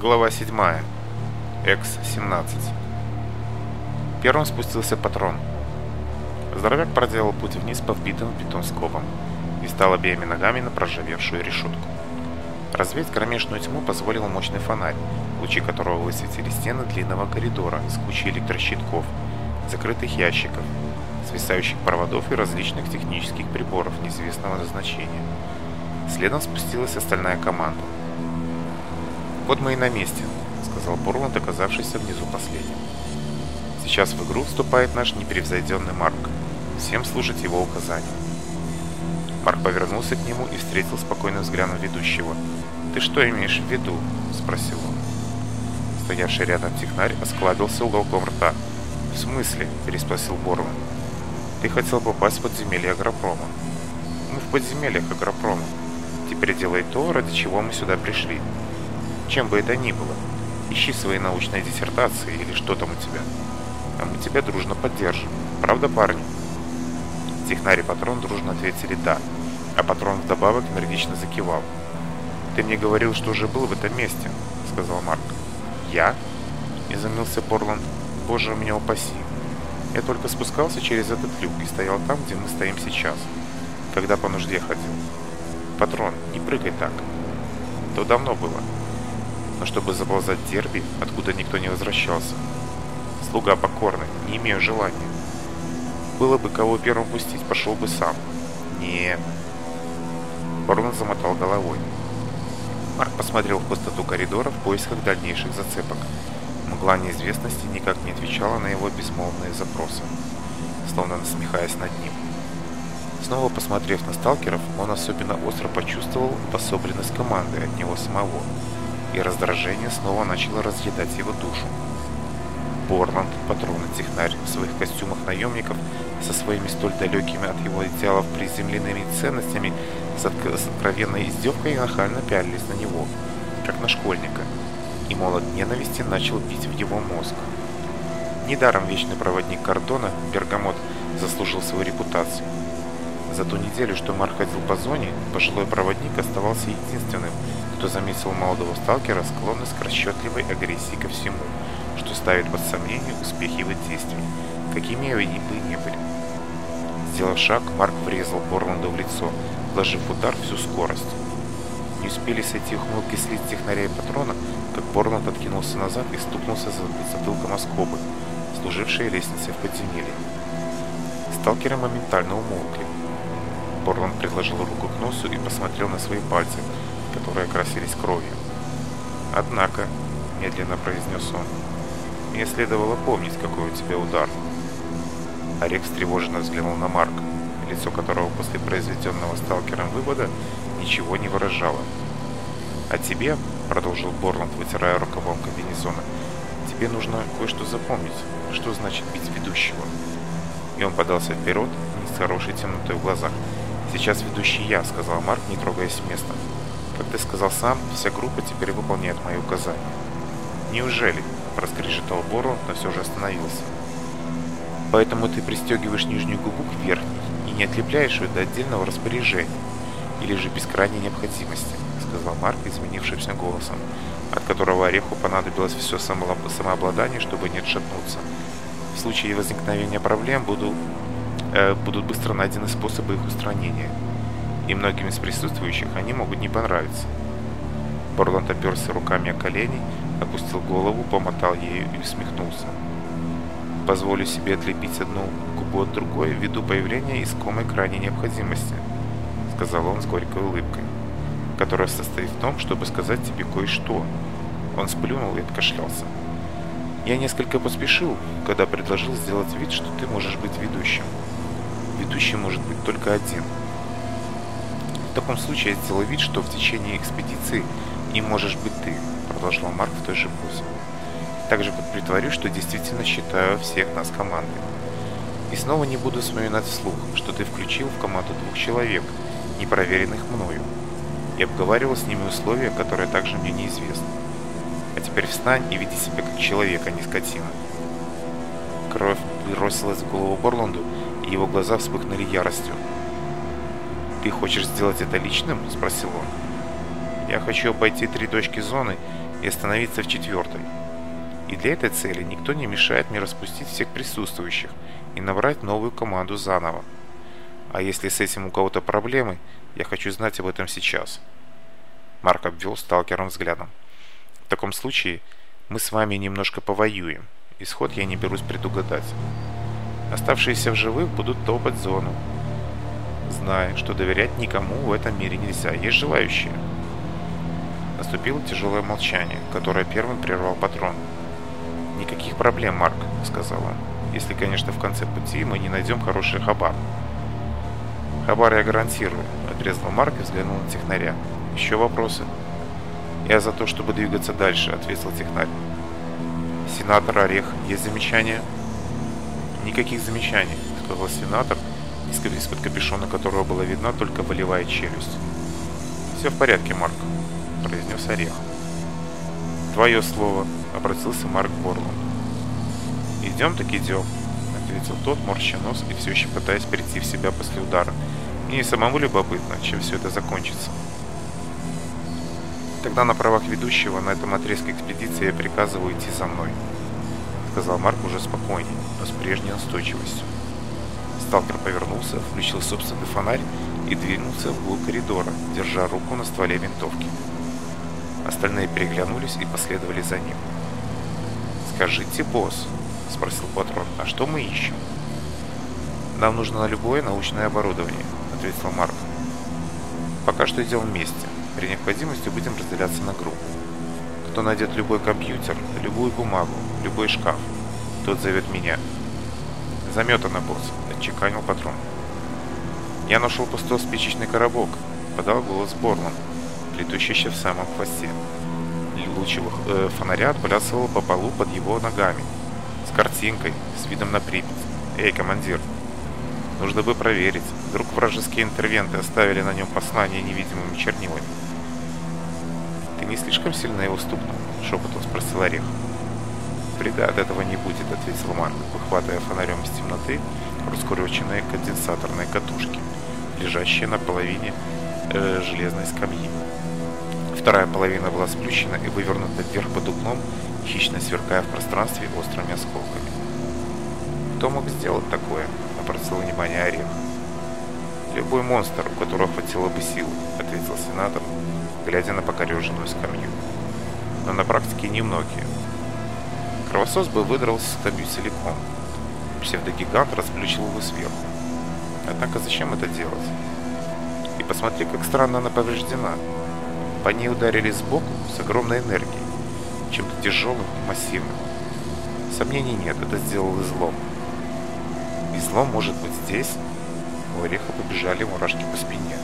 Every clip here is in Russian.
Глава 7. Экс-17. Первым спустился патрон. Здоровяк проделал путь вниз по вбитым бетон скобам и стал обеими ногами на прожавевшую решетку. Развеять кромешную тьму позволил мощный фонарь, лучи которого высветили стены длинного коридора с кучей электрощитков, закрытых ящиков, свисающих проводов и различных технических приборов неизвестного назначения. Следом спустилась остальная команда – вот мы и на месте», — сказал Борланд, оказавшийся внизу последним. «Сейчас в игру вступает наш непревзойденный Марк. Всем слушать его указания». Марк повернулся к нему и встретил спокойным взглядом ведущего. «Ты что имеешь в виду?» — спросил он. Стоявший рядом технарь осклабился уголком рта. «В смысле?» — переспросил Борланд. «Ты хотел попасть в подземелье Агропрома». «Мы в подземельях Агропрома. Теперь делай то, ради чего мы сюда пришли», чем бы это ни было. Ищи свои научные диссертации или что там у тебя. А мы тебя дружно поддержим. Правда, парни? Технарь и Патрон дружно ответили «да», а Патрон вдобавок энергично закивал. «Ты мне говорил, что уже был в этом месте», — сказал Марк. «Я?» — изумился Борланд. «Боже, меня упаси. Я только спускался через этот люк и стоял там, где мы стоим сейчас, когда по нужде ходил. Патрон, не прыгай так. То давно было но чтобы заползать в дерби, откуда никто не возвращался. Слуга покорный, не имею желания. Было бы кого первым пустить, пошел бы сам. Не. Борн замотал головой. Марк посмотрел в пустоту коридора в поисках дальнейших зацепок. Мгла неизвестности никак не отвечала на его безмолвные запросы, словно насмехаясь над ним. Снова посмотрев на сталкеров, он особенно остро почувствовал обособленность команды от него самого – и раздражение снова начало разъедать его душу. Борланд, патрульный технарь в своих костюмах наемников, со своими столь далекими от его идеалов приземленными ценностями, с, отк с откровенной издевкой нахально пялились на него, как на школьника, и молот ненависти начал бить в его мозг. Недаром вечный проводник Кордона, Бергамот, заслужил свою репутацию. За ту неделю, что Мар ходил по зоне, пожилой проводник оставался единственным – что заметил молодого сталкера склонность к расчетливой агрессии ко всему, что ставит под сомнение успех его действий, какими они бы ни были. Сделав шаг, Марк врезал Борланду в лицо, вложив в удар всю скорость. Не успели сойти ухмылки с лиц технаря и патрона, как Борланд откинулся назад и стукнулся за затылком оскобы, служившей лестницей в подземелье. Сталкеры моментально умолкли. Борланд приложил руку к носу и посмотрел на свои пальцы – которые окрасились кровью. Однако, медленно произнес он, мне следовало помнить, какой у тебя удар. Орек встревоженно взглянул на Марка, лицо которого после произведенного сталкером вывода ничего не выражало. «А тебе», — продолжил Борланд, вытирая рукавом комбинезона, — «тебе нужно кое-что запомнить, что значит бить ведущего». И он подался вперед, не с хорошей темнотой в глазах. «Сейчас ведущий я», — сказал Марк, не трогаясь с места. Как ты сказал сам, вся группа теперь выполняет мои указания. Неужели? Проскрежетал Бору, но все же остановился. Поэтому ты пристегиваешь нижнюю губу к верхней и не отлепляешь ее до отдельного распоряжения или же без крайней необходимости, сказал Марк изменившимся голосом, от которого Ореху понадобилось все самообладание, чтобы не отшатнуться. В случае возникновения проблем буду, э, будут быстро найдены способы их устранения. И многим из присутствующих они могут не понравиться. Борланд оперся руками о колени, опустил голову, помотал ею и усмехнулся. Позволю себе отлепить одну губу от другой ввиду появления искомой крайней необходимости, сказал он с горькой улыбкой, которая состоит в том, чтобы сказать тебе кое-что. Он сплюнул и откашлялся. Я несколько поспешил, когда предложил сделать вид, что ты можешь быть ведущим. Ведущий может быть только один – в таком случае я сделаю вид, что в течение экспедиции и можешь быть ты, продолжил Марк в той же позе. Также притворю, что действительно считаю всех нас командой. И снова не буду вспоминать вслух, что ты включил в команду двух человек, непроверенных мною, и обговаривал с ними условия, которые также мне неизвестны. А теперь встань и веди себя как человек, а не скотина. Кровь бросилась в голову Борланду, и его глаза вспыхнули яростью. «Ты хочешь сделать это личным?» – спросил он. «Я хочу обойти три точки зоны и остановиться в четвертой. И для этой цели никто не мешает мне распустить всех присутствующих и набрать новую команду заново. А если с этим у кого-то проблемы, я хочу знать об этом сейчас». Марк обвел сталкером взглядом. «В таком случае мы с вами немножко повоюем. Исход я не берусь предугадать. Оставшиеся в живых будут топать зону, зная, что доверять никому в этом мире нельзя. Есть желающие. Наступило тяжелое молчание, которое первым прервал патрон. «Никаких проблем, Марк», — сказал он. «Если, конечно, в конце пути мы не найдем хороший хабар». «Хабар я гарантирую», — отрезал Марк и взглянул на технаря. «Еще вопросы?» «Я за то, чтобы двигаться дальше», — ответил технарь. «Сенатор Орех, есть замечания?» «Никаких замечаний», — сказал сенатор, — из-под капюшона которого была видна только болевая челюсть. «Все в порядке, Марк», — произнес Орех. «Твое слово», — обратился Марк к Борлу. «Идем так идем», — ответил тот, морща нос и все еще пытаясь прийти в себя после удара. «Мне и самому любопытно, чем все это закончится». «Тогда на правах ведущего на этом отрезке экспедиции я приказываю идти за мной», — сказал Марк уже спокойнее, но с прежней настойчивостью. Сталкер повернулся, включил собственный фонарь и двинулся в угол коридора, держа руку на стволе винтовки. Остальные переглянулись и последовали за ним. «Скажите, босс», — спросил патрон, — «а что мы ищем?» «Нам нужно на любое научное оборудование», — ответил Марк. «Пока что идем вместе. При необходимости будем разделяться на группы. Кто найдет любой компьютер, любую бумагу, любой шкаф, тот зовет меня. Заметано, босс чеканил ну, патрон. Я нашел пустой спичечный коробок, подал голос Борман, летущийся в самом хвосте. Луч его э, фонаря отплясывал по полу под его ногами, с картинкой, с видом на Припять. «Эй, командир, нужно бы проверить, вдруг вражеские интервенты оставили на нем послание невидимыми чернилами». «Ты не слишком сильно его стукнул?» — шепотом спросил Орех. «Вреда от этого не будет», — ответил Марк, выхватывая фонарем из темноты раскуроченные конденсаторные катушки, лежащие на половине э, железной скамьи. Вторая половина была сплющена и вывернута вверх под углом, хищно сверкая в пространстве острыми осколками. Кто мог сделать такое? Обратил внимание Орех. «Любой монстр, у которого хватило бы силы, ответил сенатор, глядя на покореженную скамью. Но на практике немногие. Кровосос бы выдрал стабью целиком, псевдогигант расплющил его сверху. Однако а а зачем это делать? И посмотри, как странно она повреждена. По ней ударили сбоку с огромной энергией, чем-то тяжелым и массивным. Сомнений нет, это сделал излом. Излом может быть здесь? У Ореха побежали мурашки по спине.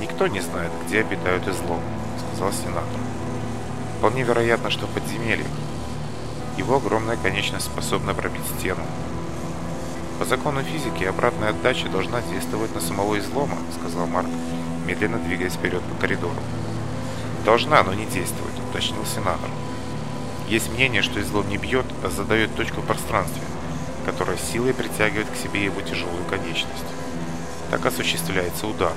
«Никто не знает, где обитают излом», — сказал сенатор. «Вполне вероятно, что в подземельях. Его огромная конечность способна пробить стену, по закону физики обратная отдача должна действовать на самого излома, сказал Марк, медленно двигаясь вперед по коридору. Должна, но не действует, уточнил сенатор. Есть мнение, что излом не бьет, а задает точку в пространстве, которая силой притягивает к себе его тяжелую конечность. Так осуществляется удар.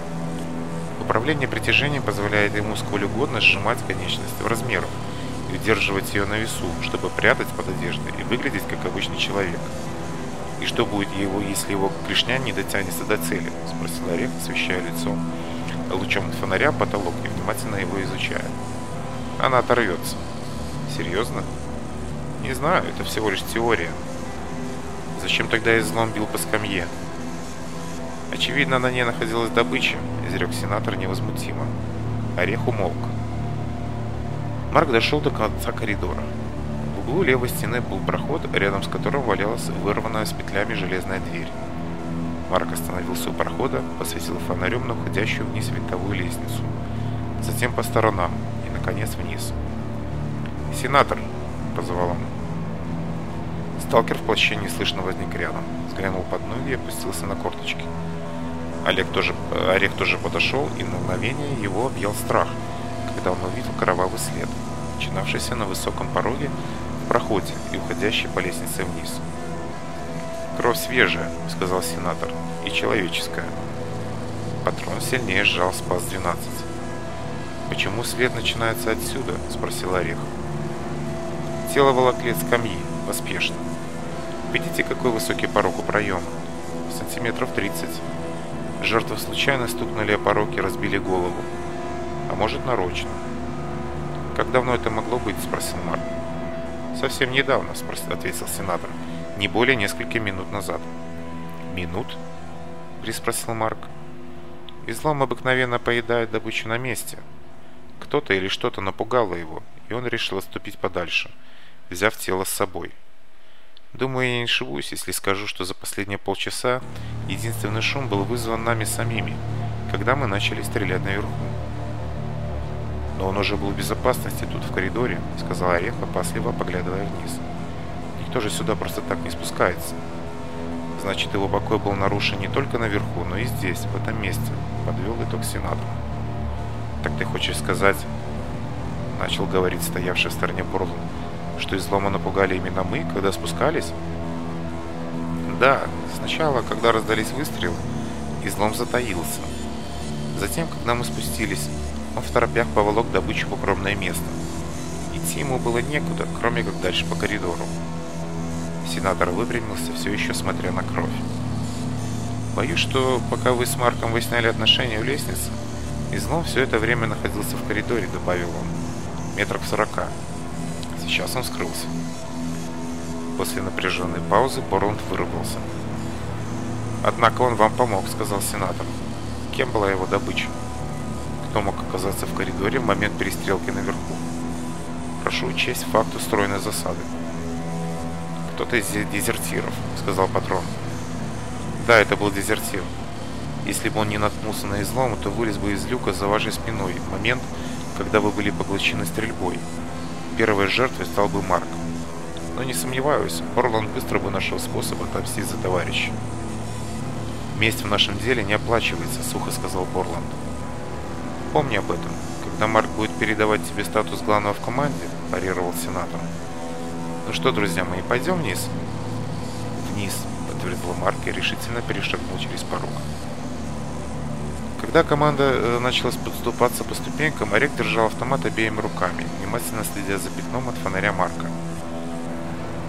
Управление притяжением позволяет ему сколь угодно сжимать конечность в размерах и удерживать ее на весу, чтобы прятать под одеждой и выглядеть как обычный человек. И что будет его, если его клешня не дотянется до цели? Спросил Орех, освещая лицо лучом фонаря потолок и внимательно его изучая. Она оторвется. Серьезно? Не знаю, это всего лишь теория. Зачем тогда я злом бил по скамье? Очевидно, на ней находилась добыча, изрек сенатор невозмутимо. Орех умолк. Марк дошел до конца коридора углу левой стены был проход, рядом с которым валялась вырванная с петлями железная дверь. Марк остановился у прохода, посветил фонарем на уходящую вниз винтовую лестницу. Затем по сторонам и, наконец, вниз. «Сенатор!» – позвал он. Сталкер в плаще неслышно возник рядом, сглянул под ноги и опустился на корточки. Олег тоже, Олег тоже подошел, и на мгновение его объел страх, когда он увидел кровавый след, начинавшийся на высоком пороге проходе и уходящей по лестнице вниз. «Кровь свежая», — сказал сенатор, — «и человеческая». Патрон сильнее сжал спас-12. «Почему след начинается отсюда?» — спросил Орех. Тело волокли скамьи, поспешно. Видите, какой высокий порог у проема? Сантиметров 30. Жертвы случайно стукнули о порог и разбили голову. А может, нарочно. «Как давно это могло быть?» — спросил Марк совсем недавно», — просто ответил сенатор, не более нескольких минут назад. «Минут?» — приспросил Марк. «Излом обыкновенно поедает добычу на месте. Кто-то или что-то напугало его, и он решил отступить подальше, взяв тело с собой. Думаю, я не ошибусь, если скажу, что за последние полчаса единственный шум был вызван нами самими, когда мы начали стрелять наверху. Но он уже был в безопасности тут, в коридоре, — сказал Орехов, опасливо поглядывая вниз. Никто же сюда просто так не спускается. Значит, его покой был нарушен не только наверху, но и здесь, в этом месте, — подвел итог сенатор. Так ты хочешь сказать, — начал говорить стоявший в стороне Борланд, — что излома напугали именно мы, когда спускались? Да, сначала, когда раздались выстрелы, излом затаился. Затем, когда мы спустились, он а в пяхба поволок добычу в укромное место. Идти ему было некуда, кроме как дальше по коридору. Сенатор выпрямился, все еще смотря на кровь. Боюсь, что пока вы с Марком выясняли отношения у лестницы, Излом все это время находился в коридоре, добавил он, метров сорока. Сейчас он скрылся. После напряженной паузы Борланд вырвался. «Однако он вам помог», — сказал сенатор. «Кем была его добыча?» кто мог оказаться в коридоре в момент перестрелки наверху. Прошу учесть факт устроенной засады. Кто-то из дезертиров, сказал патрон. Да, это был дезертир. Если бы он не наткнулся на излом, то вылез бы из люка за вашей спиной в момент, когда вы были поглощены стрельбой. Первой жертвой стал бы Марк. Но не сомневаюсь, Орланд быстро бы нашел способ отомстить за товарища. «Месть в нашем деле не оплачивается», — сухо сказал Борланд помни об этом. Когда Марк будет передавать тебе статус главного в команде, парировал сенатор. Ну что, друзья мои, пойдем вниз? Вниз, подтвердил Марк и решительно перешагнул через порог. Когда команда э, начала подступаться по ступенькам, Орек а держал автомат обеими руками, внимательно следя за пятном от фонаря Марка.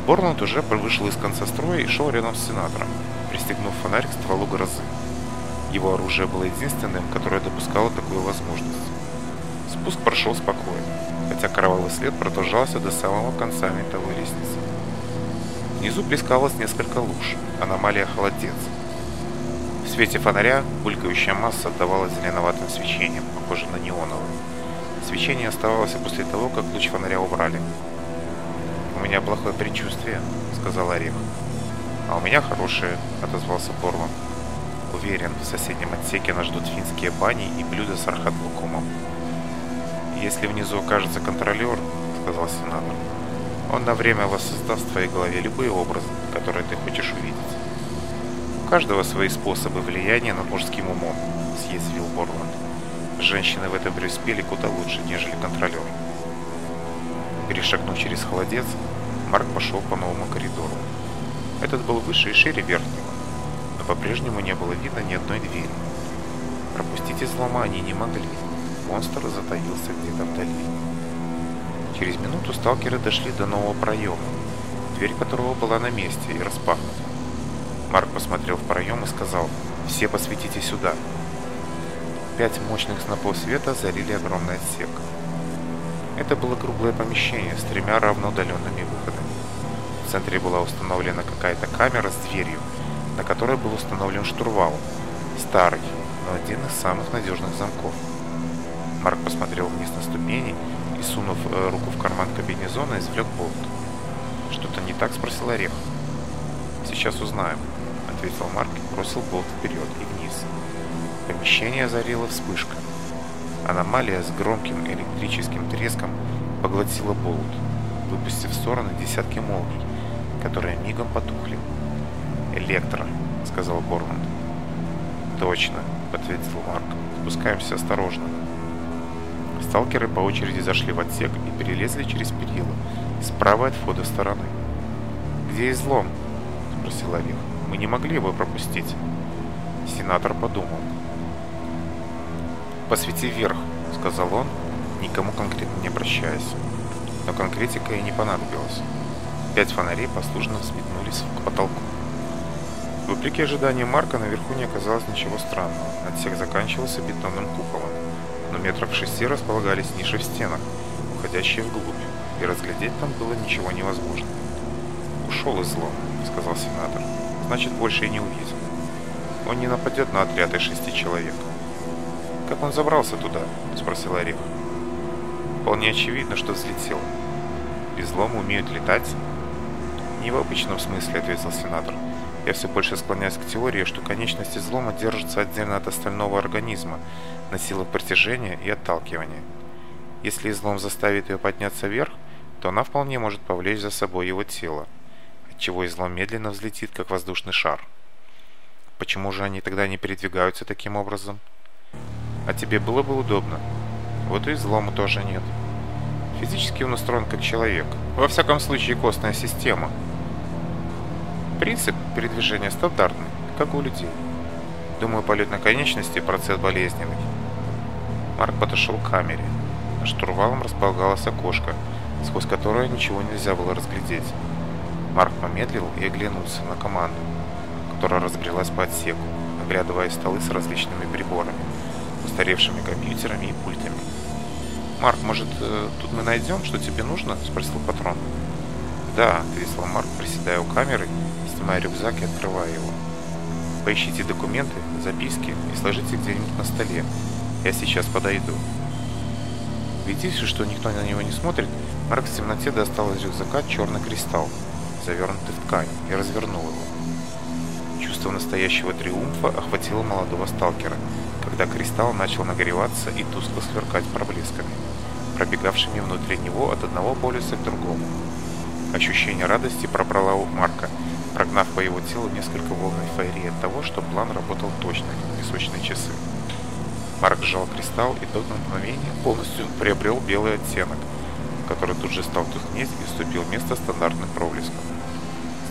Борнут уже вышел из конца строя и шел рядом с сенатором, пристегнув фонарь к стволу грозы. Его оружие было единственным, которое допускало такую возможность. Спуск прошел спокойно, хотя кровавый след продолжался до самого конца винтовой лестницы. Внизу плескалось несколько луж, аномалия холодец. В свете фонаря булькающая масса отдавала зеленоватым свечением, похожим на неоновое. Свечение оставалось после того, как луч фонаря убрали. «У меня плохое предчувствие», — сказал Орех. «А у меня хорошее», — отозвался Борман. Уверен, в соседнем отсеке нас ждут финские бани и блюда с архат лукумом. Если внизу окажется контролер, сказал сенатор, он на время воссоздаст в твоей голове любые образы, которые ты хочешь увидеть. У каждого свои способы влияния над мужским умом, съездил Борланд. Женщины в этом преуспели куда лучше, нежели контролер. Перешагнув через холодец, Марк пошел по новому коридору. Этот был выше и шире верхнего но по-прежнему не было видно ни одной двери. Пропустить они не могли. Монстр затаился где-то вдали. Через минуту сталкеры дошли до нового проема, дверь которого была на месте и распахнута. Марк посмотрел в проем и сказал «Все посветите сюда». Пять мощных снопов света залили огромный отсек. Это было круглое помещение с тремя равноудаленными выходами. В центре была установлена какая-то камера с дверью, на которой был установлен штурвал, старый, но один из самых надежных замков. Марк посмотрел вниз на ступени и, сунув э, руку в карман кабинезона, извлек болт. «Что-то не так?» – спросил Орех. «Сейчас узнаем», – ответил Марк и бросил болт вперед и вниз. Помещение озарила вспышка. Аномалия с громким электрическим треском поглотила болт, выпустив в стороны десятки молний, которые мигом потухли. «Электро», — сказал Борланд. «Точно», — подтвердил Марк. «Спускаемся осторожно». Сталкеры по очереди зашли в отсек и перелезли через перила, справа от входа стороны. «Где излом?» — спросил Авил. «Мы не могли его пропустить». Сенатор подумал. «Посвети вверх», — сказал он, никому конкретно не обращаясь. Но конкретика и не понадобилась. Пять фонарей послушно взметнулись к потолку. Вопреки ожиданиям Марка, наверху не оказалось ничего странного. Отсек заканчивался бетонным куполом, но метров шести располагались ниши в стенах, уходящие вглубь, и разглядеть там было ничего невозможно. «Ушел излом», — сказал сенатор. «Значит, больше и не увидел. Он не нападет на отряд из шести человек». «Как он забрался туда?» — спросил Орех. «Вполне очевидно, что взлетел. Излом умеют летать?» «Не в обычном смысле», — ответил сенатор. Я все больше склоняюсь к теории, что конечности взлома держатся отдельно от остального организма на силах притяжения и отталкивания. Если излом заставит ее подняться вверх, то она вполне может повлечь за собой его тело, отчего излом медленно взлетит, как воздушный шар. Почему же они тогда не передвигаются таким образом? А тебе было бы удобно. Вот и излома тоже нет. Физически он устроен как человек. Во всяком случае, костная система – Принцип передвижения стандартный, как у людей. Думаю, полет на конечности – процесс болезненный. Марк подошел к камере. На штурвалом располагалось окошко, сквозь которое ничего нельзя было разглядеть. Марк помедлил и оглянулся на команду, которая разбрелась по отсеку, оглядывая столы с различными приборами, устаревшими компьютерами и пультами. «Марк, может, э, тут мы найдем, что тебе нужно?» – спросил патрон. «Да», – ответил Марк, приседая у камеры – снимая рюкзак и открывая его. «Поищите документы, записки и сложите где-нибудь на столе. Я сейчас подойду». Убедившись, что никто на него не смотрит, Марк в темноте достал из рюкзака черный кристалл, завернутый в ткань, и развернул его. Чувство настоящего триумфа охватило молодого сталкера, когда кристалл начал нагреваться и тускло сверкать проблесками, пробегавшими внутри него от одного полюса к другому. Ощущение радости пробрало у Марка – Нагнав по его телу несколько волн эйфории от того, что план работал точно, как песочные часы. Марк сжал кристалл и тот на мгновение полностью приобрел белый оттенок, который тут же стал тухнеть и вступил место стандартных проблесков.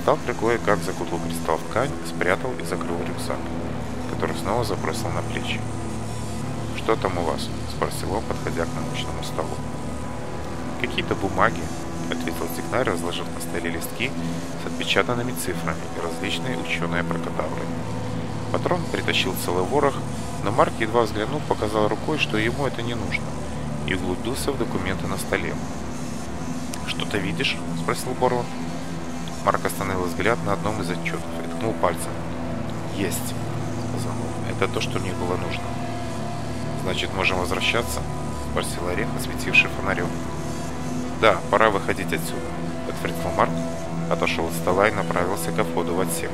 Стал кое-как закутал кристалл в ткань, спрятал и закрыл рюкзак, который снова забросил на плечи. «Что там у вас?» – спросил он, подходя к научному столу. «Какие-то бумаги», ответил технарь, разложив на столе листки с отпечатанными цифрами и различные ученые прокотавры. Патрон притащил целый ворох, но Марк, едва взглянув, показал рукой, что ему это не нужно, и углубился в документы на столе. «Что-то видишь?» – спросил Борланд. Марк остановил взгляд на одном из отчетов и ткнул пальцем. «Есть!» – сказал он. «Это то, что мне было нужно». «Значит, можем возвращаться?» – спросил Орех, осветивший фонарем. Да, пора выходить отсюда, подтвердил Марк, отошел от стола и направился ко входу в отсек.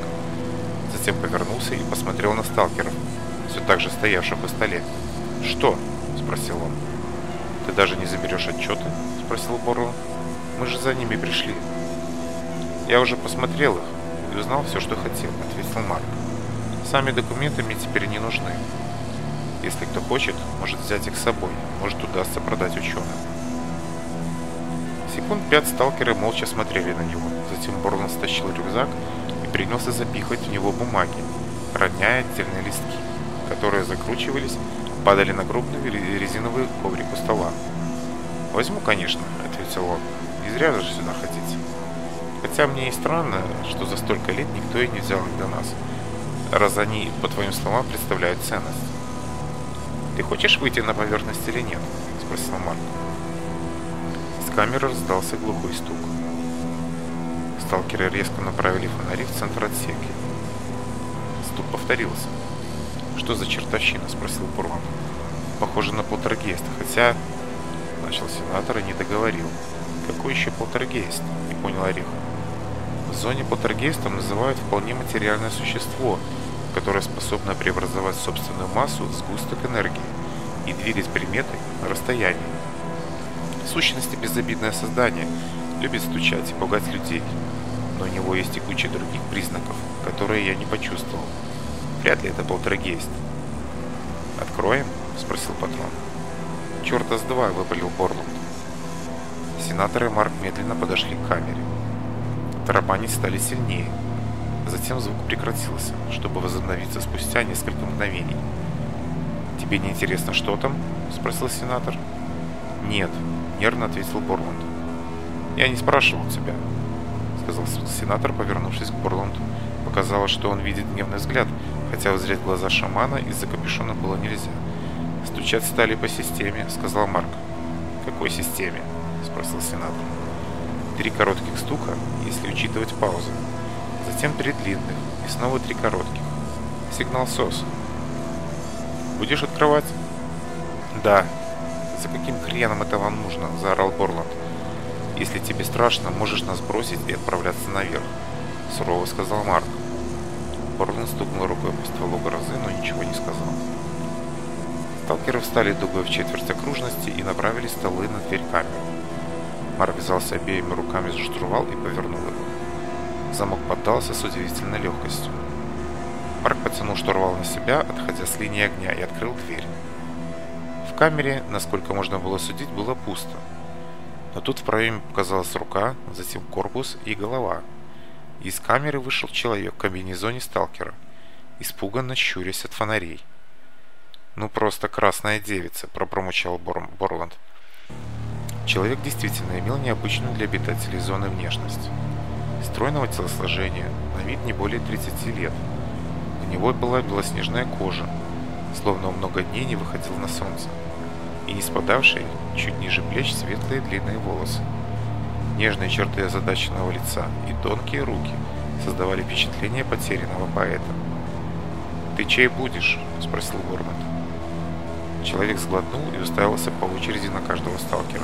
Затем повернулся и посмотрел на сталкеров, все так же стоявших по столе. «Что?» – спросил он. «Ты даже не заберешь отчеты?» – спросил Борло. «Мы же за ними пришли». «Я уже посмотрел их и узнал все, что хотел», – ответил Марк. «Сами документы мне теперь не нужны. Если кто хочет, может взять их с собой, может удастся продать ученым» секунд пять сталкеры молча смотрели на него. Затем Борн стащил рюкзак и принялся запихивать в него бумаги, роняя отдельные листки, которые закручивались, падали на крупный резиновый коврик у стола. «Возьму, конечно», — ответил он. «Не зря же сюда хотите. Хотя мне и странно, что за столько лет никто и не взял их до нас, раз они, по твоим словам, представляют ценность». «Ты хочешь выйти на поверхность или нет?» — спросил Марк камеры раздался глухой стук. Сталкеры резко направили фонари в центр отсеки. Стук повторился. «Что за чертовщина?» – спросил Бурман. «Похоже на полтергейст, хотя...» – начал сенатор и не договорил. «Какой еще полтергейст?» – не понял Орех. В зоне полтергейстом называют вполне материальное существо, которое способно преобразовать собственную массу в сгусток энергии и двигать приметы на расстоянии сущности безобидное создание, любит стучать и пугать людей, но у него есть и куча других признаков, которые я не почувствовал. Вряд ли это был Драгейст. «Откроем?» – спросил патрон. «Черта с два!» – выпалил Борланд. Сенатор и Марк медленно подошли к камере. Тарабанить стали сильнее. Затем звук прекратился, чтобы возобновиться спустя несколько мгновений. «Тебе не интересно, что там?» – спросил сенатор. «Нет», Нервно ответил Борланд. Я не спрашивал тебя, сказал сенатор, повернувшись к Борланду. Показалось, что он видит гневный взгляд, хотя взреть глаза шамана из-за капюшона было нельзя. «Стучать стали по системе», — сказал Марк. «Какой системе?» — спросил сенатор. Три коротких стука, если учитывать паузы. Затем три длинных и снова три коротких. Сигнал СОС. «Будешь открывать?» «Да», за каким хреном это вам нужно?» – заорал Борланд. «Если тебе страшно, можешь нас бросить и отправляться наверх», – сурово сказал Марк. Борланд стукнул рукой по стволу грозы, но ничего не сказал. Сталкеры встали дугой в четверть окружности и направили столы на дверь камеры. Марк взялся обеими руками за штурвал и повернул его. Замок поддался с удивительной легкостью. Марк потянул штурвал на себя, отходя с линии огня, и открыл дверь камере, насколько можно было судить, было пусто. Но тут в проеме показалась рука, затем корпус и голова. Из камеры вышел человек в комбинезоне сталкера, испуганно щурясь от фонарей. «Ну просто красная девица», – промучал Бор Борланд. Человек действительно имел необычную для обитателей зоны внешность. Стройного телосложения, на вид не более 30 лет. У него была белоснежная кожа, словно он много дней не выходил на солнце и, спадавший чуть ниже плеч, светлые длинные волосы. Нежные черты озадаченного лица и тонкие руки создавали впечатление потерянного поэта. «Ты чей будешь?» – спросил Бормат. Человек сглотнул и уставился по очереди на каждого сталкера.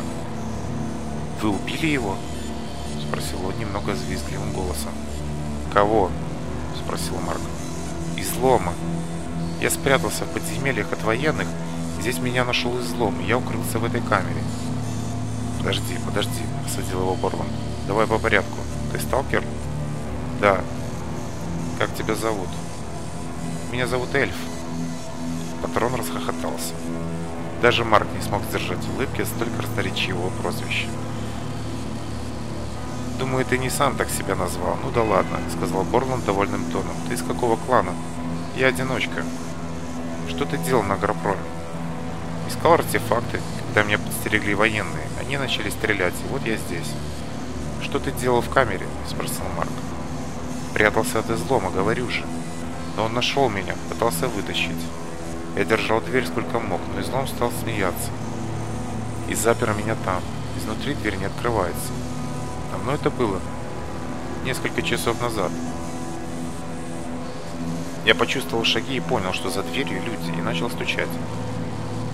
«Вы убили его?» – спросил он немного звездливым голосом. «Кого?» – спросил Марк. «Излома. Я спрятался в подземельях от военных, Здесь меня нашел излом, я укрылся в этой камере. Подожди, подожди, осадил его Борланд. Давай по порядку. Ты сталкер? Да. Как тебя зовут? Меня зовут Эльф. Патрон расхохотался. Даже Марк не смог сдержать улыбки, столько его прозвище. «Думаю, ты не сам так себя назвал. Ну да ладно», — сказал Борланд довольным тоном. «Ты из какого клана?» «Я одиночка». «Что ты делал на Агропроме?» искал артефакты, когда меня подстерегли военные. Они начали стрелять, и вот я здесь. «Что ты делал в камере?» – спросил Марк. «Прятался от излома, говорю же. Но он нашел меня, пытался вытащить. Я держал дверь сколько мог, но излом стал смеяться. И запер меня там. Изнутри дверь не открывается. Давно это было? Несколько часов назад. Я почувствовал шаги и понял, что за дверью люди, и начал стучать.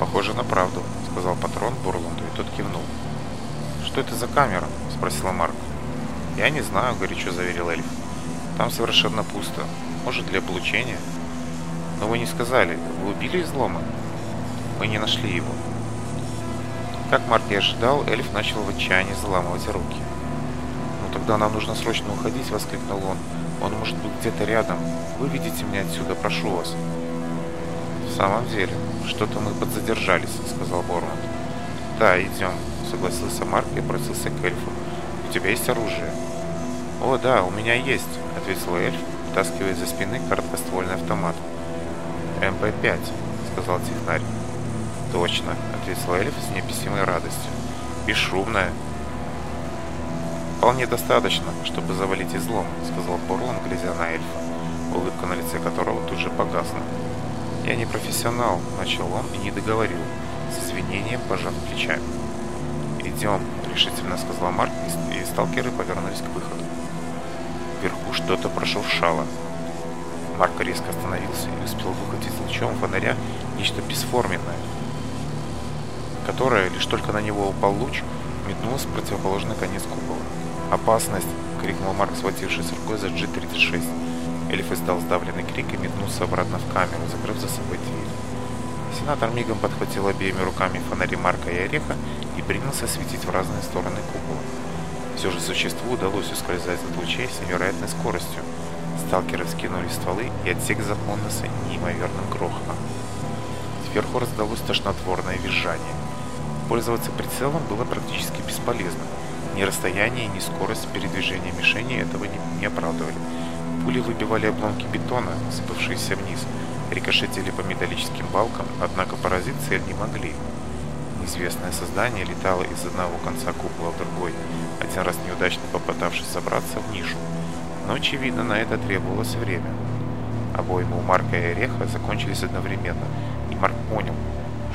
«Похоже на правду», — сказал патрон Бурланду, и тот кивнул. «Что это за камера?» — спросила Марк. «Я не знаю», — горячо заверил эльф. «Там совершенно пусто. Может, для облучения?» «Но вы не сказали, вы убили излома?» «Мы не нашли его». Как Марк и ожидал, эльф начал в отчаянии заламывать руки. «Ну тогда нам нужно срочно уходить», — воскликнул он. «Он может быть где-то рядом. Выведите меня отсюда, прошу вас». «В самом деле», что-то мы подзадержались, сказал Бормонт. Да, идем, согласился Марк и обратился к эльфу. У тебя есть оружие? О, да, у меня есть, ответил эльф, вытаскивая за спины короткоствольный автомат. МП-5, сказал технарь. Точно, ответил эльф с неописимой радостью. И Бесшумная. «Вполне достаточно, чтобы завалить излом», — сказал Борлон, глядя на эльфа, улыбка на лице которого тут же погасла. «Я не профессионал», — начал он и не договорил, с извинением пожав плечами. «Идем», — решительно сказал Марк, и сталкеры повернулись к выходу. Вверху что-то прошуршало. Марк резко остановился и успел выхватить лучом фонаря нечто бесформенное, которое, лишь только на него упал луч, метнулось в противоположный конец купола. «Опасность!» — крикнул Марк, схватившись рукой за G-36. Эльф издал сдавленный крик и метнулся обратно в камеру, закрыв за собой дверь. Сенатор мигом подхватил обеими руками фонари Марка и Ореха и принялся светить в разные стороны купола. Все же существу удалось ускользать от лучей с невероятной скоростью. Сталкеры вскинули стволы, и отсек заполнился неимоверным грохотом. Сверху раздалось тошнотворное визжание. Пользоваться прицелом было практически бесполезно. Ни расстояние, ни скорость передвижения мишени этого не, не оправдывали. Пули выбивали обломки бетона, сыпавшиеся вниз, рикошетили по металлическим балкам, однако поразить цель не могли. Неизвестное создание летало из одного конца купола в другой, один раз неудачно попытавшись забраться в нишу. Но, очевидно, на это требовалось время. Обоймы у Марка и Ореха закончились одновременно, и Марк понял,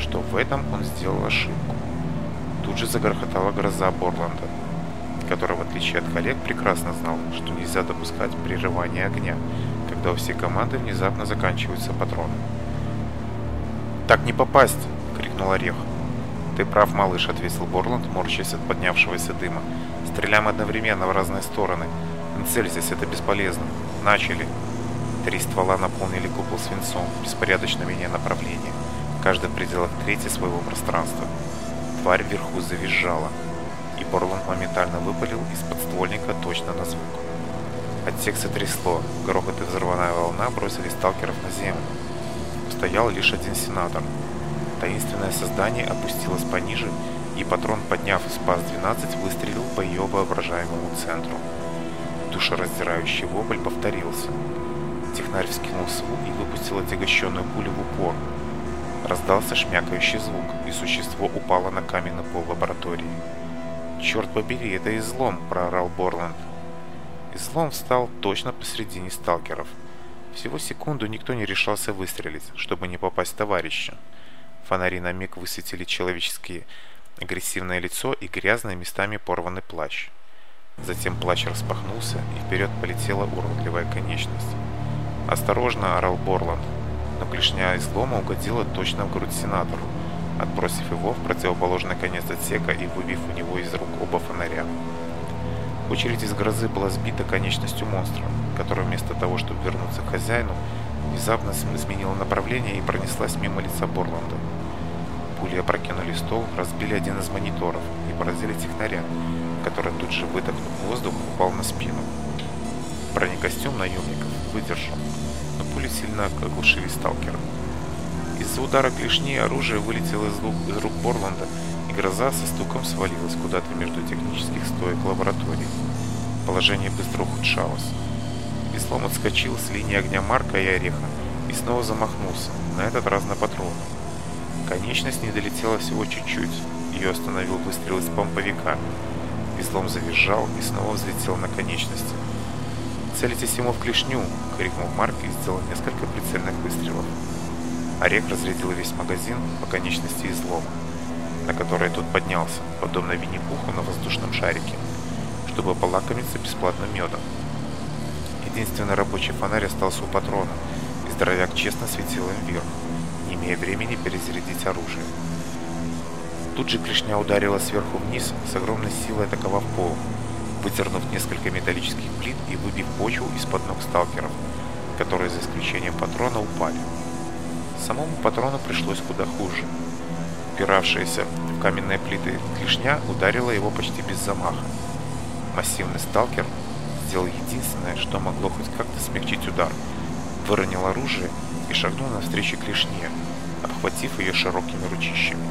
что в этом он сделал ошибку. Тут же загрохотала гроза Борланда который, в отличие от коллег, прекрасно знал, что нельзя допускать прерывания огня, когда у всей команды внезапно заканчиваются патроны. «Так не попасть!» — крикнул Орех. «Ты прав, малыш», — ответил Борланд, морщась от поднявшегося дыма. «Стреляем одновременно в разные стороны. Цель это бесполезно. Начали!» Три ствола наполнили купол свинцом, беспорядочно меняя направление. Каждый в пределах трети своего пространства. Тварь вверху завизжала — и Борланд моментально выпалил из подствольника точно на звук. Отсек сотрясло, грохот и взрывная волна бросили сталкеров на землю. Стоял лишь один сенатор. Таинственное создание опустилось пониже, и патрон, подняв из ПАС-12, выстрелил по ее воображаемому центру. Душераздирающий вопль повторился. Технарь вскинул свук и выпустил отягощенную пулю в упор. Раздался шмякающий звук, и существо упало на каменный пол лаборатории. «Черт побери, это излом!» – проорал Борланд. Излом встал точно посредине сталкеров. Всего секунду никто не решался выстрелить, чтобы не попасть в товарища. Фонари на миг высветили человеческие агрессивное лицо и грязный местами порванный плащ. Затем плащ распахнулся, и вперед полетела уродливая конечность. «Осторожно!» – орал Борланд, но клешня излома угодила точно в грудь сенатору, отбросив его в противоположный конец отсека и выбив у него из рук оба фонаря. Очередь из грозы была сбита конечностью монстра, который вместо того, чтобы вернуться к хозяину, внезапно изменила направление и пронеслась мимо лица Борланда. Пули опрокинули стол, разбили один из мониторов и поразили технаря, который тут же выдохнув воздух, и упал на спину. Бронекостюм наемников выдержал, но пули сильно оглушили сталкера. Из-за лишнее оружие вылетело из рук, из рук Борланда, и гроза со стуком свалилась куда-то между технических стоек лаборатории. Положение быстро ухудшалось. Веслом отскочил с линии огня Марка и Ореха и снова замахнулся, на этот раз на патрон. Конечность не долетела всего чуть-чуть, ее остановил выстрел из помповика. Веслом завизжал и снова взлетел на конечности. «Целитесь ему в клешню!» — крикнул Марк и сделал несколько прицельных выстрелов. Орек разрядил весь магазин по конечности излома, на который тот поднялся, подобно винни на воздушном шарике, чтобы полакомиться бесплатным медом. Единственный рабочий фонарь остался у патрона, и здоровяк честно светил им вверх, не имея времени перезарядить оружие. Тут же Кришня ударила сверху вниз, с огромной силой атаковав пол, выдернув несколько металлических плит и выбив почву из-под ног сталкеров, которые за исключением патрона упали. Самому патрону пришлось куда хуже. Упиравшаяся в каменные плиты клешня ударила его почти без замаха. Массивный сталкер сделал единственное, что могло хоть как-то смягчить удар. Выронил оружие и шагнул навстречу клешне, обхватив ее широкими ручищами.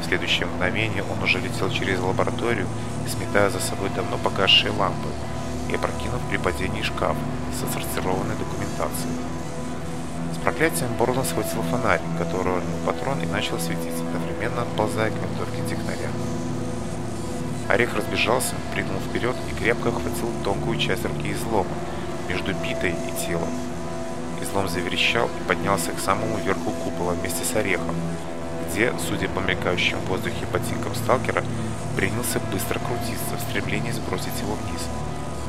В следующее мгновение он уже летел через лабораторию, сметая за собой давно погасшие лампы и опрокинув при падении шкаф с ассортированной документацией. Проклятие Борона схватил фонарь, который рванул патрон и начал светить, одновременно отползая к винтовке технаря. Орех разбежался, прыгнул вперед и крепко охватил тонкую часть руки излома, между битой и телом. Излом заверещал и поднялся к самому верху купола вместе с орехом, где, судя по мелькающим в воздухе ботинкам сталкера, принялся быстро крутиться в стремлении сбросить его вниз,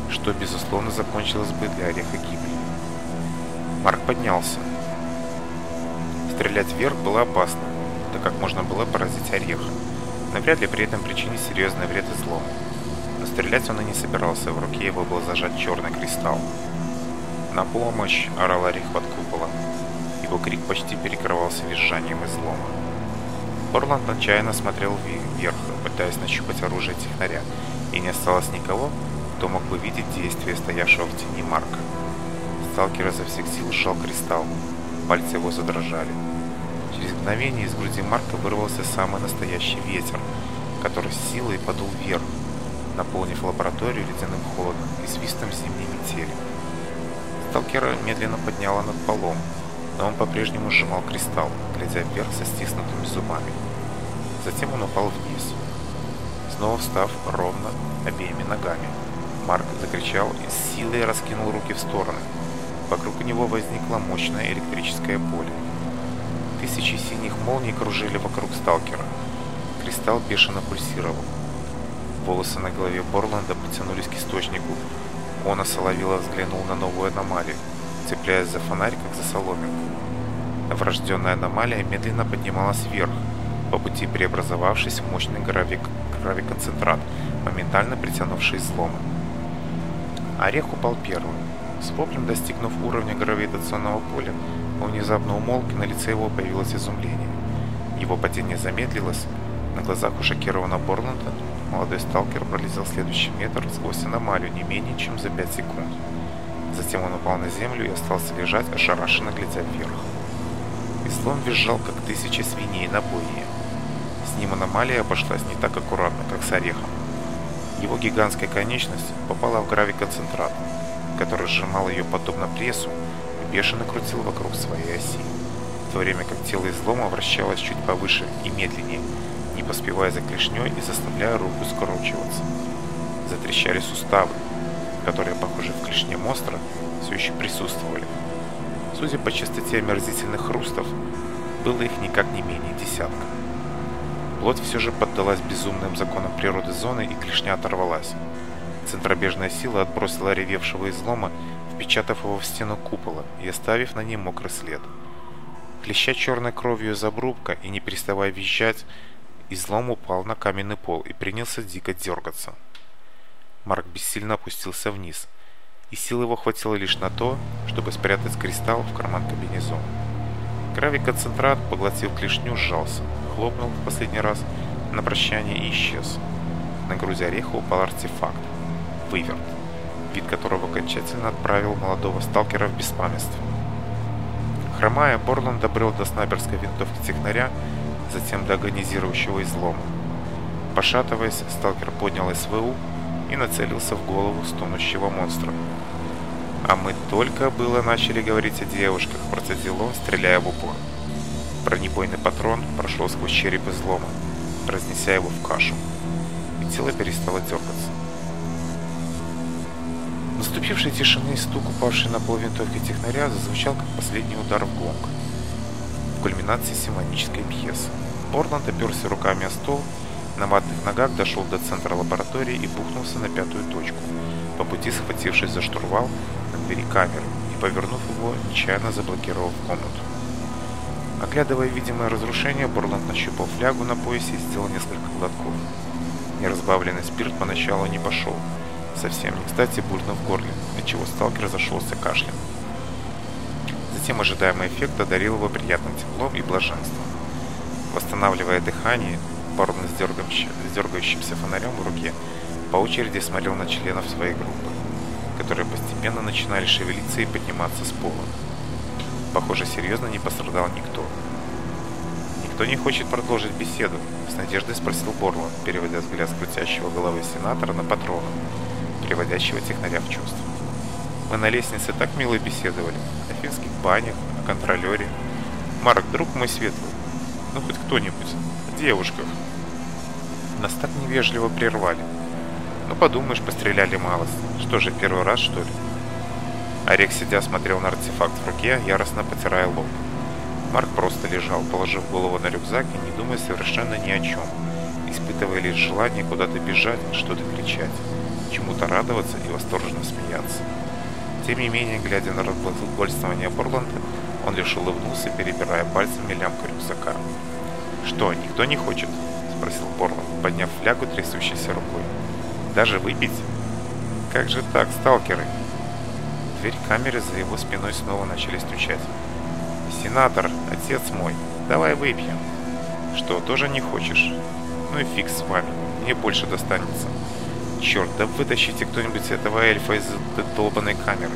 что, безусловно, закончилось бы для ореха гибелью. Марк поднялся, Стрелять вверх было опасно, так как можно было поразить орех. Но вряд ли при этом причинить серьезный вред и злом. Но стрелять он и не собирался, в руке его был зажат черный кристалл. «На помощь!» – орал орех под куполом. Его крик почти перекрывался визжанием злома. Орланд отчаянно смотрел вверх, пытаясь нащупать оружие технаря, и не осталось никого, кто мог бы видеть действия стоявшего в тени Марка. Сталкер изо всех сил сжал кристалл, Пальцы его задрожали. Через мгновение из груди Марка вырвался самый настоящий ветер, который с силой подул вверх, наполнив лабораторию ледяным холодом и свистом зимней метели. Сталкера медленно подняла над полом, но он по-прежнему сжимал кристалл, глядя вверх со стиснутыми зубами. Затем он упал вниз. Снова встав ровно обеими ногами, Марк закричал и с силой раскинул руки в стороны, Вокруг него возникло мощное электрическое поле. Тысячи синих молний кружили вокруг сталкера. Кристалл бешено пульсировал. Волосы на голове Борланда потянулись к источнику. Он осоловило взглянул на новую аномалию, цепляясь за фонарь, как за соломинку. Врожденная аномалия медленно поднималась вверх, по пути преобразовавшись в мощный гравик, гравиконцентрат, моментально притянувший изломы. Орех упал первым. Споплем, достигнув уровня гравитационного поля, он внезапно умолк, и на лице его появилось изумление. Его падение замедлилось, на глазах у шокированного Борланда молодой сталкер пролетел следующий метр сквозь аномалию не менее чем за 5 секунд. Затем он упал на землю и остался лежать, ошарашенно глядя вверх. И слон визжал, как тысячи свиней на бойне. С ним аномалия обошлась не так аккуратно, как с орехом. Его гигантская конечность попала в гравиконцентрат, который сжимал ее подобно прессу и бешено крутил вокруг своей оси, в то время как тело излома вращалось чуть повыше и медленнее, не поспевая за клешней и заставляя руку скручиваться. Затрещали суставы, которые, похоже, в клешне монстра все еще присутствовали. Судя по частоте омерзительных хрустов, было их никак не менее десятка. Плоть все же поддалась безумным законам природы зоны и клешня оторвалась. Центробежная сила отбросила ревевшего излома, впечатав его в стену купола и оставив на ней мокрый след. Клеща черной кровью из обрубка и не переставая визжать, излом упал на каменный пол и принялся дико дергаться. Марк бессильно опустился вниз, и сил его хватило лишь на то, чтобы спрятать кристалл в карман кабинезона. Кравик-концентрат, поглотил клешню, сжался, хлопнул в последний раз на прощание и исчез. На грузе ореха упал артефакт, вывер, вид которого окончательно отправил молодого сталкера в беспамятство. Хромая, Борланд добрел до снайперской винтовки технаря, затем до агонизирующего излома. Пошатываясь, сталкер поднял СВУ и нацелился в голову стонущего монстра. «А мы только было начали говорить о девушках», – процедил он, стреляя в упор. Бронебойный патрон прошел сквозь череп излома, разнеся его в кашу, и тело перестало дергаться. Наступившей тишины стук, упавший на половину только технаря, зазвучал как последний удар в гонг. кульминации симфонической пьесы. Орланд оперся руками о стол, на ватных ногах дошел до центра лаборатории и бухнулся на пятую точку, по пути схватившись за штурвал на двери камеры и, повернув его, нечаянно заблокировал комнату. Оглядывая видимое разрушение, Борланд нащупал флягу на поясе и сделал несколько глотков. Неразбавленный спирт поначалу не пошел – Совсем не кстати бурно в горле, отчего сталкер разошелся кашлем. Затем ожидаемый эффект одарил его приятным теплом и блаженством. Восстанавливая дыхание, порно с, дергающим, с дергающимся фонарем в руке, по очереди смотрел на членов своей группы, которые постепенно начинали шевелиться и подниматься с пола. Похоже, серьезно не пострадал никто. «Никто не хочет продолжить беседу?» – с надеждой спросил Борланд, переводя взгляд с крутящего головы сенатора на патрона приводящего технаря в чувство. Мы на лестнице так мило беседовали. О финских банях, о контролере. Марк, друг мой светлый. Ну, хоть кто-нибудь. О девушках. Нас так невежливо прервали. Ну, подумаешь, постреляли малость. Что же, первый раз, что ли? Орек, сидя, смотрел на артефакт в руке, яростно потирая лоб. Марк просто лежал, положив голову на рюкзак и не думая совершенно ни о чем, испытывая лишь желание куда-то бежать, что-то кричать чему-то радоваться и восторженно смеяться. Тем не менее, глядя на разглагольствование Борланда, он лишь улыбнулся, перебирая пальцами лямку рюкзака. «Что, никто не хочет?» – спросил Борланд, подняв флягу трясущейся рукой. «Даже выпить?» «Как же так, сталкеры?» Дверь камеры за его спиной снова начали стучать. «Сенатор, отец мой, давай выпьем!» «Что, тоже не хочешь?» «Ну и фиг с вами, мне больше достанется!» Черт, да вытащите кто-нибудь этого эльфа из долбанной камеры.